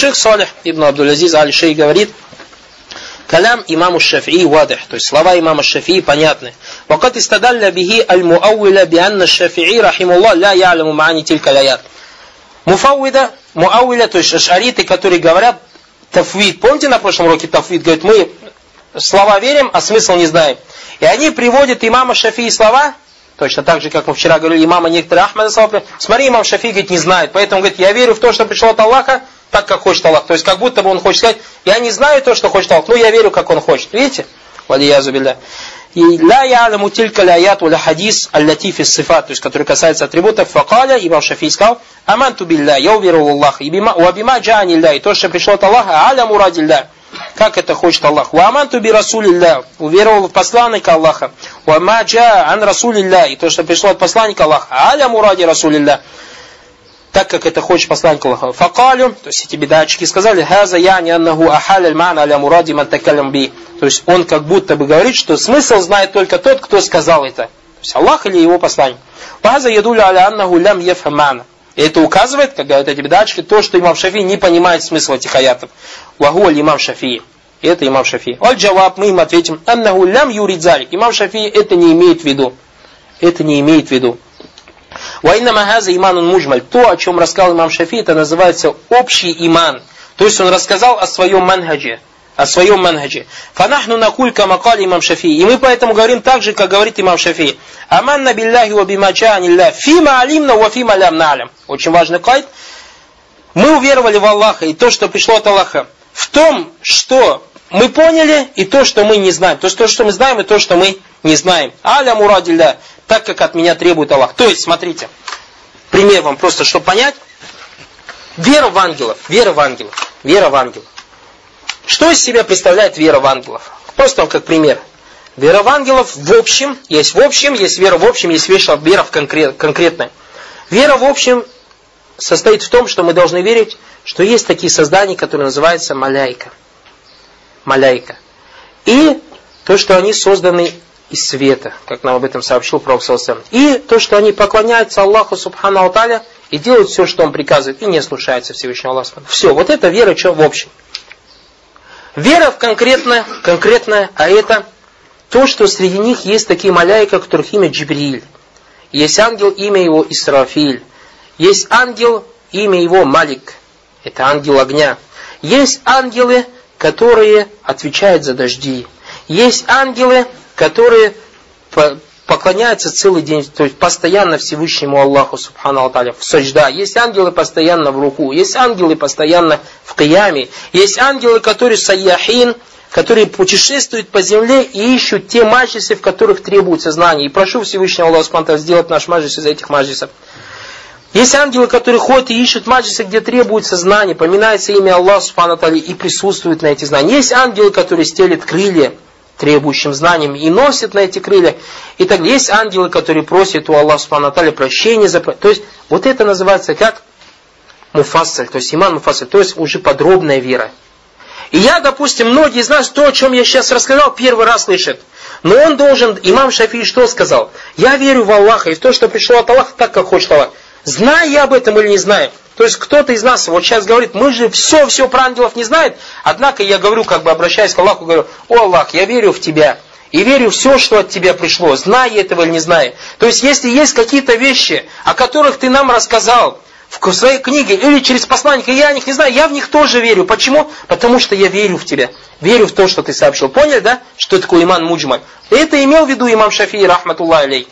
Шейх Салих ибн Абдул-Азиз Аль-Шей говорит, Калям имаму Шафии вадих, то есть слова имама Шафии понятны. Вакат истадалля бихи аль-муауиля бианна Шафии рахимуллах ля яляму маани тилька лаят. Муфауида, муауиля, то есть ашариты, которые говорят тафвид. Помните на прошлом уроке тафвид? Говорит, мы слова верим, а смысл не знаем. И они приводят имама Шафии слова, точно так же, как мы вчера говорили, имама некоторые Ахмада слова, смотри, имам Шафии, говорит, не знает. Поэтому, говорит, я верю в то, что пришло от Аллаха, так, как хочет Аллах. То есть, как будто бы он хочет сказать, я не знаю то, что хочет Аллах, но я верю, как он хочет. Видите? Валиязу билля. И ля яляму тилька ляят уля хадис аллати фи сифат, то есть, который касается атрибутов, факаля, имам Шафий сказал, аманту билля, я уверовал в Аллаха, и бима джани ля, и то, что пришло от Аллаха, аля мурадилля, как это хочет Аллах. Ва аманту би расулилля, уверовал в посланника Аллаха. Ва ма джа ан расулилля, и то, что пришло от посланника Аллаха, аля муради расулилля, так как это хочет посланник Аллаха. Факалю, то есть эти бедачки сказали, хаза яни аннаху ахаль аль мана аля муради би. То есть он как будто бы говорит, что смысл знает только тот, кто сказал это. То есть Аллах или его посланник. Фаза ядуля аля аннаху лям ефхамана. И это указывает, как говорят эти бедачки, то, что имам Шафи не понимает смысла этих аятов. Ваху имам Шафи. И это имам Шафи. Аль джаваб, мы им ответим, аннаху лям юридзалик. Имам Шафи это не имеет в виду. Это не имеет в виду. Вайна махаза иманун мужмаль. То, о чем рассказал имам Шафи, это называется общий иман. То есть он рассказал о своем манхаджи. О своем манхаджи. Фанахну накуль камакали имам Шафи. И мы поэтому говорим так же, как говорит имам Шафи. Аманна билляхи ва бимача анилля. Фима алимна ва фима лям налям. Очень важный кайт. Мы уверовали в Аллаха и то, что пришло от Аллаха. В том, что мы поняли, и то, что мы не знаем. То есть то, что мы знаем, и то, что мы не знаем. Аля мурадилля так, как от меня требует Аллах. То есть, смотрите, пример вам просто, чтобы понять. Вера в ангелов, вера в ангелов, вера в ангелов. Что из себя представляет вера в ангелов? Просто вам как пример. Вера в ангелов в общем, есть в общем, есть вера в общем, есть вера в конкрет, конкретное. Вера в общем состоит в том, что мы должны верить, что есть такие создания, которые называются маляйка. Маляйка. И то, что они созданы из света, как нам об этом сообщил Пророк И то, что они поклоняются Аллаху Субхану Алталя и делают все, что Он приказывает, и не слушаются Всевышнего Аллаха. Все, вот это вера что в общем. Вера в конкретное, конкретное, а это то, что среди них есть такие маляйка, которых имя Джибриль. Есть ангел, имя его Исрафиль. Есть ангел, имя его Малик. Это ангел огня. Есть ангелы, которые отвечают за дожди. Есть ангелы, которые поклоняются целый день, то есть постоянно Всевышнему Аллаху Субхану Алталя, в сажда. Есть ангелы постоянно в руку, есть ангелы постоянно в кияме, есть ангелы, которые саяхин, которые путешествуют по земле и ищут те маджисы, в которых требуется знание. И прошу Всевышнего Аллаха Субхану сделать наш маджис из этих маджисов. Есть ангелы, которые ходят и ищут маджисы, где требуется знание, поминается имя Аллаха Субхану и присутствуют на эти знания. Есть ангелы, которые стелят крылья, требующим знанием и носит на эти крылья. И так есть ангелы, которые просят у Аллаха Субхану прощения за... То есть вот это называется как муфассаль, то есть иман муфассаль, то есть уже подробная вера. И я, допустим, многие из нас то, о чем я сейчас рассказал, первый раз слышат. Но он должен, имам Шафии что сказал? Я верю в Аллаха и в то, что пришло от Аллаха так, как хочет Аллах. Знаю я об этом или не знаю? То есть кто-то из нас вот сейчас говорит, мы же все-все про ангелов не знаем, однако я говорю, как бы обращаясь к Аллаху, говорю, о Аллах, я верю в Тебя, и верю все, что от Тебя пришло, зная этого или не зная. То есть если есть какие-то вещи, о которых Ты нам рассказал, в своей книге или через посланника, я о них не знаю, я в них тоже верю. Почему? Потому что я верю в тебя. Верю в то, что ты сообщил. Поняли, да? Что такое иман муджмаль? Это имел в виду имам Шафии, рахматуллах алей.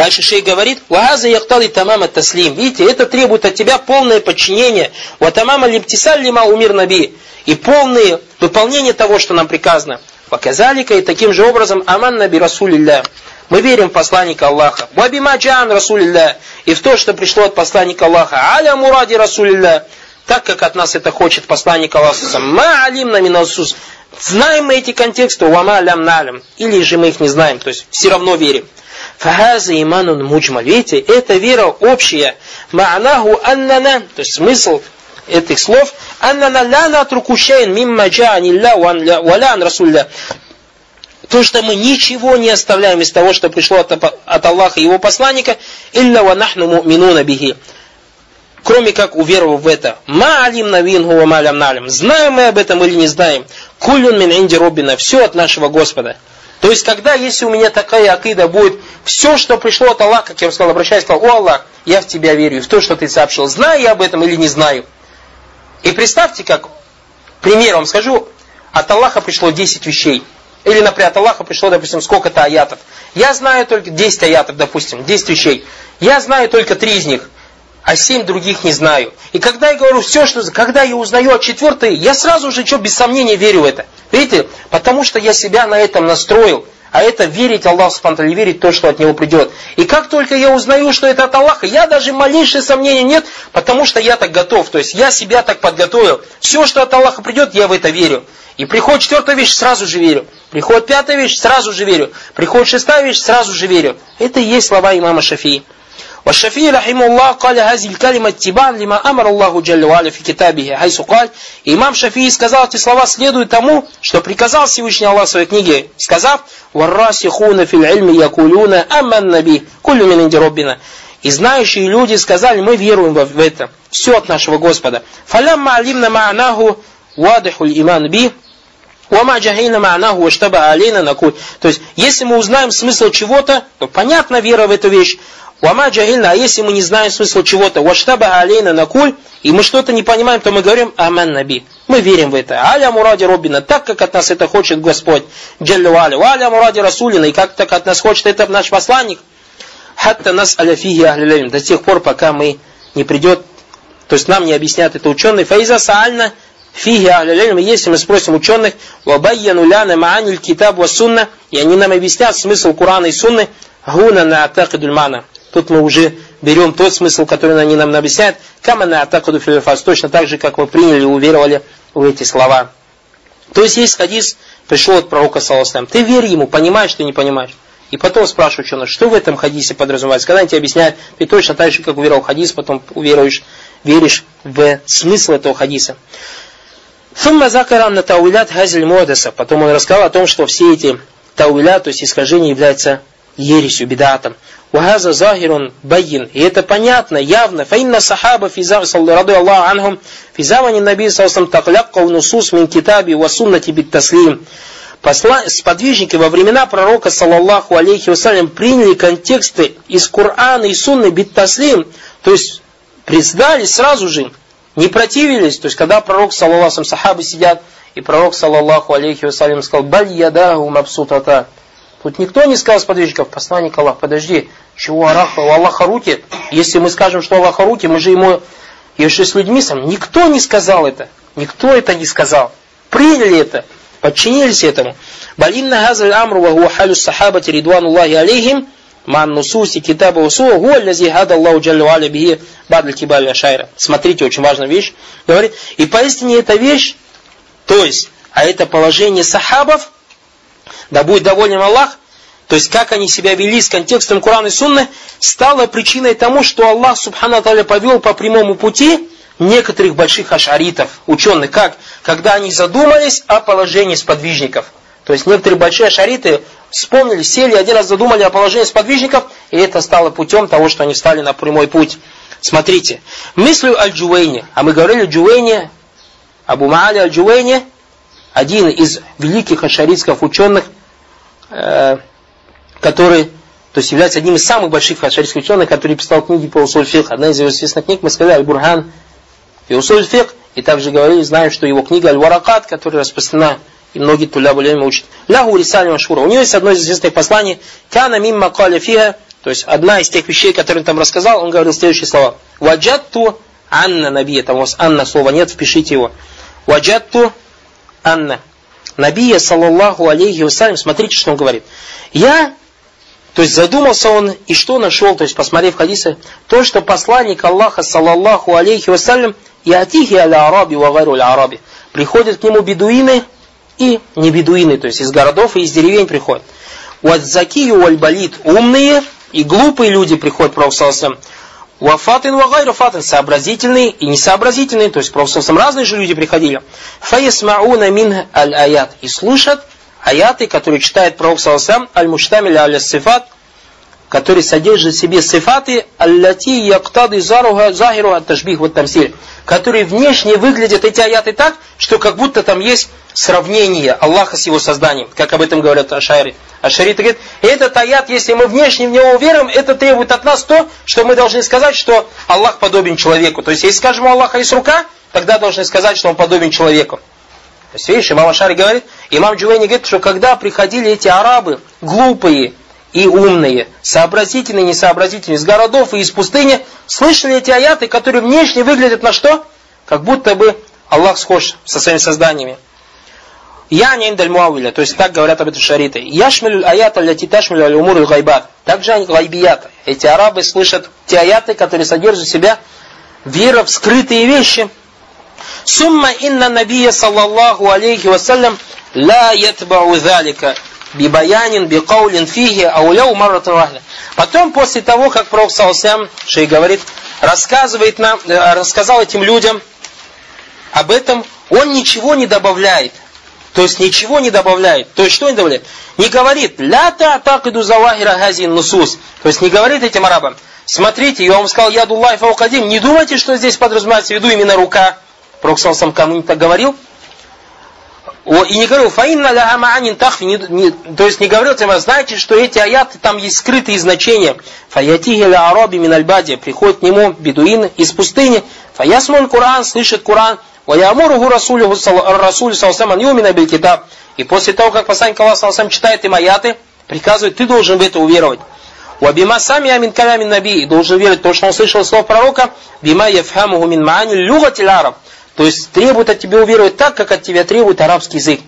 Дальше шей говорит, «Вахаза яхтали тамама таслим». Видите, это требует от тебя полное подчинение. «Ва тамама лимтисаль лима умир наби». И полное выполнение того, что нам приказано. Показалика и таким же образом аман наби расулилля. Мы верим в посланника Аллаха. Вабима джан расулилля. И в то, что пришло от посланника Аллаха. Аля муради расулилля. Так, как от нас это хочет посланник Аллаха. Ма алим на минасус. Знаем мы эти контексты, вама алям налям. Или же мы их не знаем, то есть все равно верим. Фахаза иманун муджмаль. Видите, это вера общая. Ма'наху аннана, то есть смысл этих слов, аннана ла натруку шейн мимма джа'анилля валя ан расулля. То, что мы ничего не оставляем из того, что пришло от, от Аллаха и его посланника, илля ва нахну му'минуна бихи. кроме как уверовав в это. Ма алим навинху ва малям налим. Знаем мы об этом или не знаем. Кулюн мин инди роббина. Все от нашего Господа. То есть, когда, если у меня такая акида будет, все, что пришло от Аллаха, как я вам сказал, обращаюсь, сказал, о Аллах, я в тебя верю, в то, что ты сообщил, знаю я об этом или не знаю. И представьте, как, пример вам скажу, от Аллаха пришло 10 вещей. Или, например, от Аллаха пришло, допустим, сколько-то аятов. Я знаю только 10 аятов, допустим, 10 вещей. Я знаю только 3 из них, а 7 других не знаю. И когда я говорю все, что... Когда я узнаю от четвертой, я сразу же, что, без сомнения верю в это. Видите? Потому что я себя на этом настроил. А это верить Аллаху Субтитры, верить то, что от Него придет. И как только я узнаю, что это от Аллаха, я даже малейшее сомнения нет, потому что я так готов. То есть я себя так подготовил. Все, что от Аллаха придет, я в это верю. И приходит четвертая вещь, сразу же верю. Приходит пятая вещь, сразу же верю. Приходит шестая вещь, сразу же верю. Это и есть слова имама Шафии. والشافعي رحمه الله قال هذه الكلمة اتباعا لما أمر الله جل وعلا في كتابه حيث قال Имам Шафии сказал эти слова следует тому, что приказал Всевышний Аллах в своей книге, сказав «Варрасихуна фил ильми якулюна амман наби кулю мин инди роббина». И знающие люди сказали, мы веруем в это, все от нашего Господа. Фалямма алимна ма'наху вадихуль иман би, Уама джахейна ма'наху ваштаба алейна накуль. То есть, если мы узнаем смысл чего-то, то понятна вера в эту вещь. Уама джахильна, а если мы не знаем смысл чего-то, ваштаба алейна накуль, и мы что-то не понимаем, то мы говорим аман наби. Мы верим в это. Аля муради роббина, так как от нас это хочет Господь. Джаллю аля. Аля муради расулина, и как так от нас хочет это наш посланник. Хатта нас аляфихи ахлилейм. До тех пор, пока мы не придет, то есть нам не объяснят это ученые. Фаиза саальна фиги ахлилейм. Если мы спросим ученых, вабайяну ляна мааниль китаб ва и они нам объяснят смысл Курана и Сунны, гуна на атакидуль мана. Тут мы уже берем тот смысл, который они нам объясняют. Камана атакуду филифас. Точно так же, как мы приняли и уверовали в эти слова. То есть есть хадис, пришел от пророка, саллаху Ты верь ему, понимаешь, ты не понимаешь. И потом спрашивают ученых, что в этом хадисе подразумевается. Когда они тебе объясняют, ты точно так же, как уверовал хадис, потом уверуешь, веришь в смысл этого хадиса. Сумма закарам на тауилят хазиль модеса. Потом он рассказал о том, что все эти тауиля, то есть искажения, являются ересью, бедатом. Вахаза захирун байин. И это понятно, явно. Фаинна сахаба физа раду Аллаху анхум физавани наби саусам такляккау нусус мин китаби ва суннати бит таслим. Сподвижники во времена пророка, саллаллаху алейхи вассалям, приняли контексты из Корана и Сунны бит таслим, то есть признали сразу же, не противились. То есть, когда пророк, саллаллаху сахабы сидят, и пророк, саллаллаху алейхи вассалям, сказал, «Баль ядаху мабсутата». Тут никто не сказал сподвижников, посланник Аллах, подожди, чего Аллах, у Аллаха руки? Если мы скажем, что Аллаха руки, мы же ему и что с людьми сам. Никто не сказал это. Никто это не сказал. Приняли это, подчинились этому. Балинна газаль амру ва хуа халю сахабати ридвануллахи алейхим ман нусуси китаба усуа хуа лази хада Аллаху джаллю аля бихи бадль кибаль ашайра. Смотрите, очень важная вещь. Говорит, и поистине эта вещь, то есть, а это положение сахабов, да будет доволен Аллах, то есть как они себя вели с контекстом Корана и Сунны, стало причиной тому, что Аллах Субхану Таля повел по прямому пути некоторых больших ашаритов, ученых, как? Когда они задумались о положении сподвижников. То есть некоторые большие ашариты вспомнили, сели, один раз задумали о положении сподвижников, и это стало путем того, что они стали на прямой путь. Смотрите, мыслю аль-Джуэйне, а мы говорили Джуэйне, Абу Маали аль-Джуэйне, один из великих ашаритских ученых, который то есть является одним из самых больших ашаритских ученых, который писал книги по усуль фих. Одна из его известных книг, мы сказали, Аль-Бурхан и усуль фих, и также говорили, знаем, что его книга Аль-Варакат, которая распространена, и многие туля время учат. Лягу рисали машура. У него есть одно из известных посланий, кана мимма фиха, то есть одна из тех вещей, которые он там рассказал, он говорил следующие слова. Ваджатту анна набия, там у вас анна слова нет, впишите его. Ваджатту анна. Набия, саллаллаху алейхи вассалям, смотрите, что он говорит. Я то есть задумался он и что нашел, то есть посмотрев хадисы, то, что посланник Аллаха, саллаллаху алейхи вассалям, и атихи аля араби ва гару араби, приходят к нему бедуины и не бедуины, то есть из городов и из деревень приходят. Вот закию валь балит, умные и глупые люди приходят к Пророку Вафатин вагайру фатин, сообразительные и несообразительные, то есть просто разные же люди приходили. Фаясмауна мин аль аят. И слушат аяты, которые читает Пророк Саласам, аль-Муштамиль аль-Сифат, который содержит в себе сифаты аллати яктады захиру от ташбих вот тамсиль, которые внешне выглядят эти аяты так, что как будто там есть сравнение Аллаха с его созданием, как об этом говорят Ашари. Ашари говорит, этот аят, если мы внешне в него верим, это требует от нас то, что мы должны сказать, что Аллах подобен человеку. То есть, если скажем, у Аллаха есть рука, тогда должны сказать, что он подобен человеку. То есть, видишь, имам Ашари говорит, имам Джувейни говорит, что когда приходили эти арабы, глупые, и умные, сообразительные, несообразительные, из городов и из пустыни, слышали эти аяты, которые внешне выглядят на что? Как будто бы Аллах схож со своими созданиями. Я не индаль муавиля, то есть так говорят об этом шариты. Яшмилю аята ляти ташмилю аль умур гайбат. Также они гайбият. Эти арабы слышат те аяты, которые содержат в себя вера в скрытые вещи. Сумма инна набия саллаллаху алейхи вассалям ла ятбау залика бибаянин, бикаулин фиги, ауляу марратан вахля. Потом, после того, как Пророк Салсам, шей говорит, рассказывает нам, э, рассказал этим людям об этом, он ничего не добавляет. То есть ничего не добавляет. То есть что не добавляет? Не говорит, ля та атакиду завахира газин нусус. То есть не говорит этим арабам, смотрите, я вам сказал, ядуллахи фаукадим, не думайте, что здесь подразумевается в виду именно рука. Пророк Салсам кому-нибудь так говорил? И не говорил, фаинна ля амаанин тахфи, не, не, то есть не говорил тем, знаете, что эти аяты, там есть скрытые значения. Фаятихи ля араби мин альбади, приходит к нему бедуин из пустыни, фаясмун Куран, слышит Куран, ваямуруху расулю салсам юмина биль китаб. И после того, как посланник Аллаха салсам читает им аяты, приказывает, ты должен в это уверовать. Вабима сами амин калямин наби, должен верить то, что он слышал слов пророка, бима яфхамуху мин маани люгатил араб. То есть требует от тебя уверовать так, как от тебя требует арабский язык.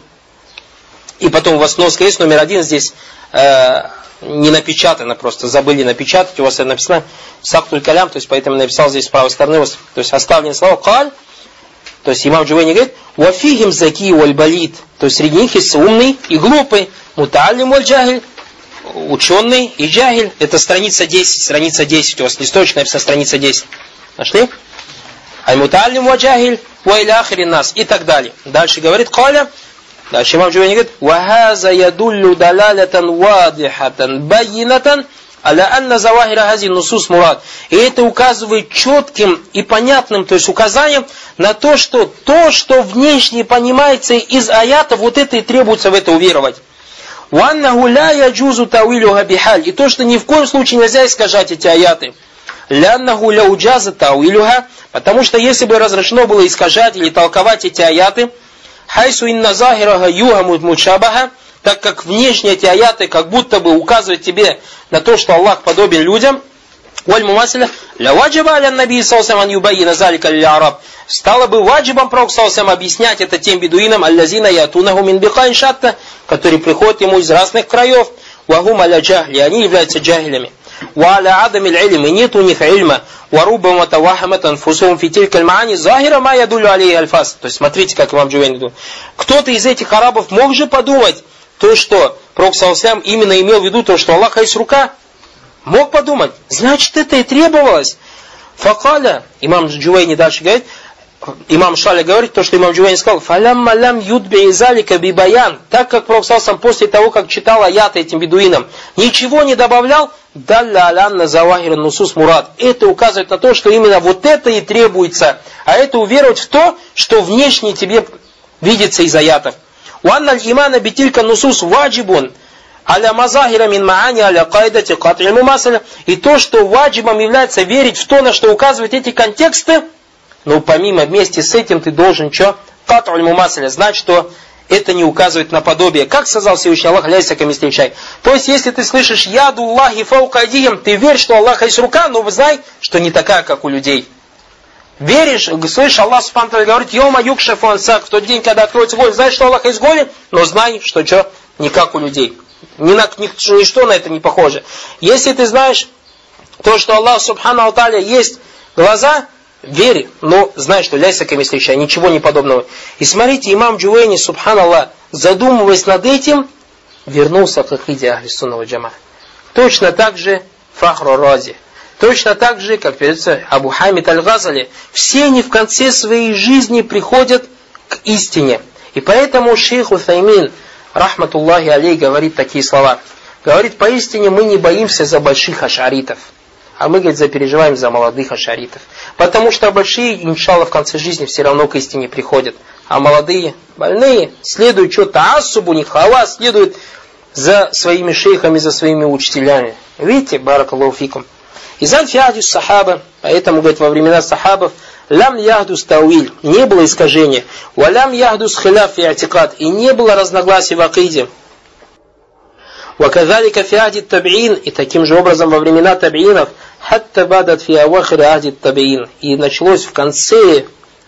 И потом у вас сноска есть, номер один здесь э, не напечатано, просто забыли напечатать, у вас это написано сахтуль калям, то есть поэтому написал здесь с правой стороны, то есть оставлены слова каль, то есть имам Джувейни говорит, вафихим заки вальбалит, то есть среди них есть умный и глупый, муталим валь джахиль, ученый и джахиль. Это страница 10, страница 10, у вас листочек написано страница 10. Нашли? Аль-Муталим ваджахиль, вайлахири нас и так далее. Дальше говорит Коля, дальше имам Джубейни говорит, «Вахаза ядуллю далалятан вадихатан байинатан аля анна завахира хази нусус мурад». И это указывает четким и понятным, то есть указанием на то, что то, что внешне понимается из аята, вот это и требуется в это уверовать. «Ваннаху ля яджузу тавилю габихаль». И то, что ни в коем случае нельзя искажать эти аяты. Ляннаху ляуджаза тауилюха, потому что если бы разрешено было искажать или толковать эти аяты, хайсу инна захирага юхаму мучабаха, так как внешне эти аяты как будто бы указывают тебе на то, что Аллах подобен людям, Валь мумасиля, ля ваджиба аля наби салсам ан юбайина залика ля араб. Стало бы ваджибом пророк салсам объяснять это тем бедуинам, аллазина ятунаху мин бихайн шатта, которые приходят ему из разных краев, вагум аля джахли, они являются джахилями. وعلى عدم العلم нет у них ильма وربما توهمت أنفسهم في تلك المعاني ظاهرة ما يدل عليه الفاس то есть смотрите как вам Джувейн говорит кто-то из этих арабов мог же подумать то что Пророк Саласлям именно имел в виду то что Аллаха есть рука мог подумать значит это и требовалось Факаля, имам Джувейни дальше говорит, имам Шаля говорит, то, что имам Джувейн сказал, «Фалямма лям юдби изалика бибаян», так как Пророк сам после того, как читал аяты этим бедуинам, ничего не добавлял, «Далля алянна завахира нусус мурад». Это указывает на то, что именно вот это и требуется, а это уверовать в то, что внешне тебе видится из аятов. «Уанна имана битилька нусус ваджибун», аля мазахира мин маани аля кайдати катри мумасаля. И то, что ваджибом является верить в то, на что указывают эти контексты, но помимо, вместе с этим ты должен что? Кат'уль мумасаля. Знать, что это не указывает на подобие. Как сказал Всевышний Аллах, ляйся камистичай. То есть, если ты слышишь яду Аллахи фаукадием, ты веришь, что Аллах есть рука, но знай, что не такая, как у людей. Веришь, слышишь, Аллах Субхану говорит, Йома юкшафу ансак, в тот день, когда откроется голень, знаешь, что Аллах есть голень, но знай, что что, не как у людей. Ни на, ни, ничто на это не похоже. Если ты знаешь то, что Аллах Субхану Алталя есть глаза, верь, но знай, что ляйся камислища, ничего не подобного. И смотрите, имам Джуэйни, субханаллах, задумываясь над этим, вернулся к акиде Ахли Сунного Джама. Точно так же Фахру Рази. Точно так же, как говорится Абу Хамид Аль-Газали, все они в конце своей жизни приходят к истине. И поэтому шейх Уthаймин, рахматуллахи алей, говорит такие слова. Говорит, поистине мы не боимся за больших ашаритов. А мы, говорит, запереживаем за молодых ашаритов. Потому что большие, иншалла, в конце жизни все равно к истине приходят. А молодые, больные, следуют что-то асубу, не хава, следуют за своими шейхами, за своими учителями. Видите, баракаллаху фикум. Изан фиадис сахаба, поэтому, говорит, во времена сахабов, лям яхдус тауиль, не было искажения, валям яхдус хиляф и атикад, и не было разногласий в акиде. Ваказалика фиадит табиин, и таким же образом во времена табиинов, хатта бадат фи авахири адит табиин, и началось в конце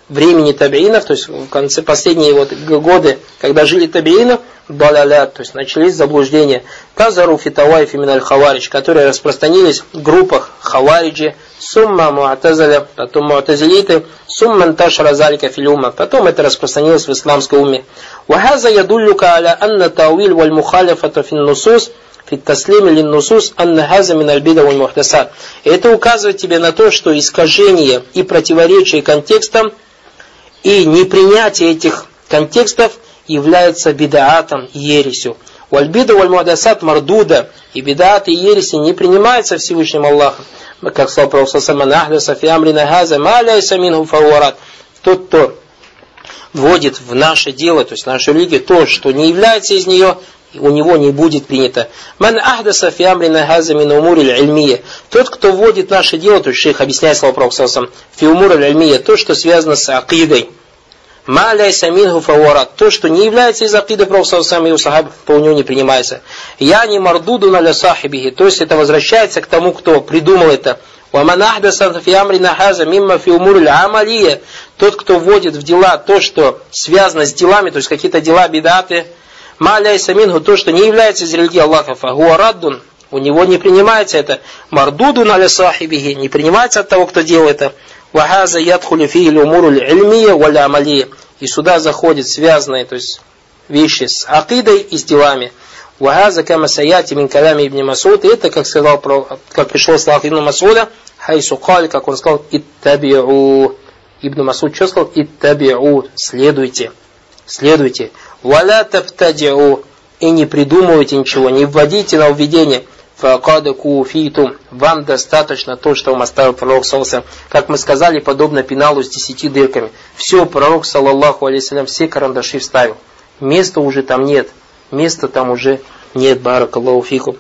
времени табиинов, то есть в конце последние вот годы, когда жили табиинов, балалят, то есть начались заблуждения. Казару фитавайфи миналь хаварич, которые распространились в группах хавариджи, сумма муатазаля, потом муатазилиты, сумма анташара залика филюма, потом это распространилось в исламской уме. Вахаза ядуллюка аля анна тауиль валь мухалифата фин нусус, фиттаслим или нусус аннахаза минальбида уль мухтасат. Это указывает тебе на то, что искажение и противоречие контекстам и непринятие этих контекстов является бедаатом и ересью. Уальбида уль мухтасат мардуда. И бедаат и ереси не принимаются Всевышним Аллахом. Как сказал Пророк Ахляса фи амрина хаза маля и самин фауарат. Тот, кто вводит в наше дело, то есть в нашу религию, то, что не является из нее, у него не будет принято. Ман ахдаса фи амрина хаза мин умур аль-ильмия. Тот, кто вводит наше дело, то есть шейх объясняет слова пророка фи умур аль-ильмия, то, что связано с акидой. маляй ляйса минху фаварат. То, что не является из акиды пророка и у сахаб, по него не принимается. Я не мардуду на сахибихи. То есть это возвращается к тому, кто придумал это. Ваман ахдаса фи амрина хаза мимма фи умур аль-амалия. Тот, кто вводит в дела то, что связано с делами, то есть какие-то дела бедаты, маляй самингу, то, что не является из религии Аллаха, фагуараддун, у него не принимается это, мардуду на сахибихи, не принимается от того, кто делает это, Вахаза ядхули фи умуру ильмия валя амалия. И сюда заходят связанные, то есть вещи с акидой и с делами. Вахаза кама саяти мин калями ибн Масуд. И это, как сказал, как пришло слова ибн Масуда, хайсу каль, как он сказал, иттабиу. Ибн Масуд что сказал? Иттабиу. Следуйте. Следуйте. Валя таптадиу. И не придумывайте ничего, не вводите на уведение. Факада куфитум. Вам достаточно то, что вам оставил пророк Салса. Как мы сказали, подобно пеналу с десяти дырками. Все, пророк, саллаллаху алейсалям, все карандаши вставил. Места уже там нет. Места там уже нет, баракаллаху фикум.